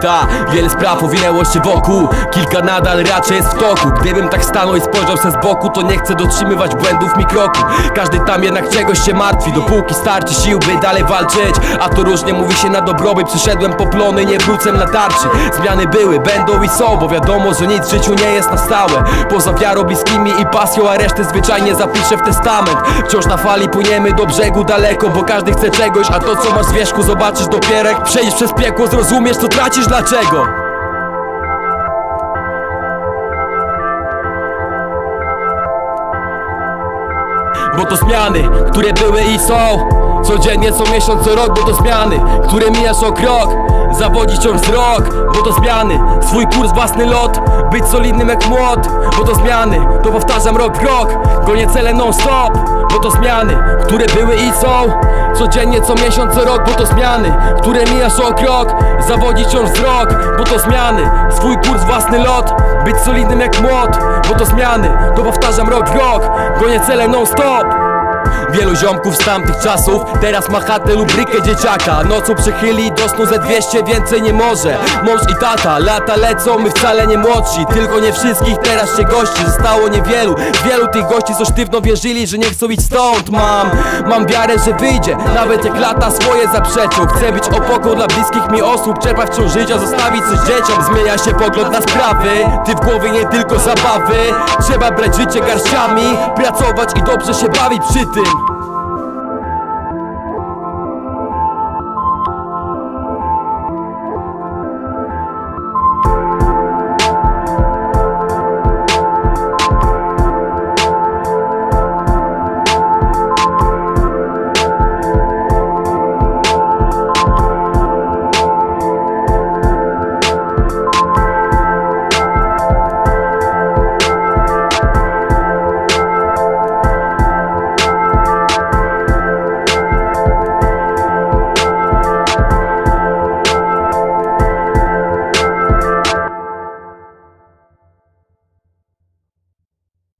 Ta, wiele spraw owinęło się wokół. Kilka nadal raczej jest w toku. Gdybym tak stanął i spojrzał se z boku To nie chcę dotrzymywać błędów mi kroku. Każdy tam jednak czegoś się martwi. Dopóki starczy sił, by dalej walczyć. A to różnie mówi się na dobrobyt Przyszedłem po plony, nie wrócę na tarczy. Zmiany były, będą i są Bo wiadomo, że nic w życiu nie jest na stałe. Poza wiarą bliskimi i pasją A resztę zwyczajnie zapiszę w testament. Wciąż na fali płyniemy do brzegu daleko Bo każdy chce czegoś, a to co masz z wierzchu Zobaczysz dopiero jak przejdziesz przez piekło. Zrozumiesz co tracisz, dlaczego? Bo to zmiany, które były i są. Codziennie, co miesiąc, co rok, bo to zmiany Które mijasz o krok Zawodzić wciąż wzrok, bo to zmiany. Swój kurs, własny lot. Być solidnym jak młot, bo to zmiany. To powtarzam rok w rok. Gonię cele non stop, bo to zmiany. Które były i są. Codziennie, co miesiąc, co rok, bo to zmiany. Które mijasz o krok. Zawodzić wciąż wzrok, bo to zmiany. Swój kurs, własny lot. Być solidnym jak młot, bo to zmiany. To powtarzam rok w rok. Gonię cele non stop Wielu ziomków z tamtych czasów Teraz ma chatę lub brykę dzieciaka. Nocą przychyli do snu ze 200 Więcej nie może. Mąż i tata Lata lecą, my wcale nie młodsi. Tylko nie wszystkich teraz się gości Zostało niewielu. Wielu tych gości co sztywno wierzyli Że nie chcą iść stąd. Mam, mam wiarę, że wyjdzie Nawet jak lata swoje zaprzeczą. Chcę być opoką dla bliskich mi osób Czerpać wciąż życia, zostawić coś dzieciom. Zmienia się pogląd na sprawy Ty w głowie nie tylko zabawy. Trzeba brać życie garściami Pracować i dobrze się bawić przy tym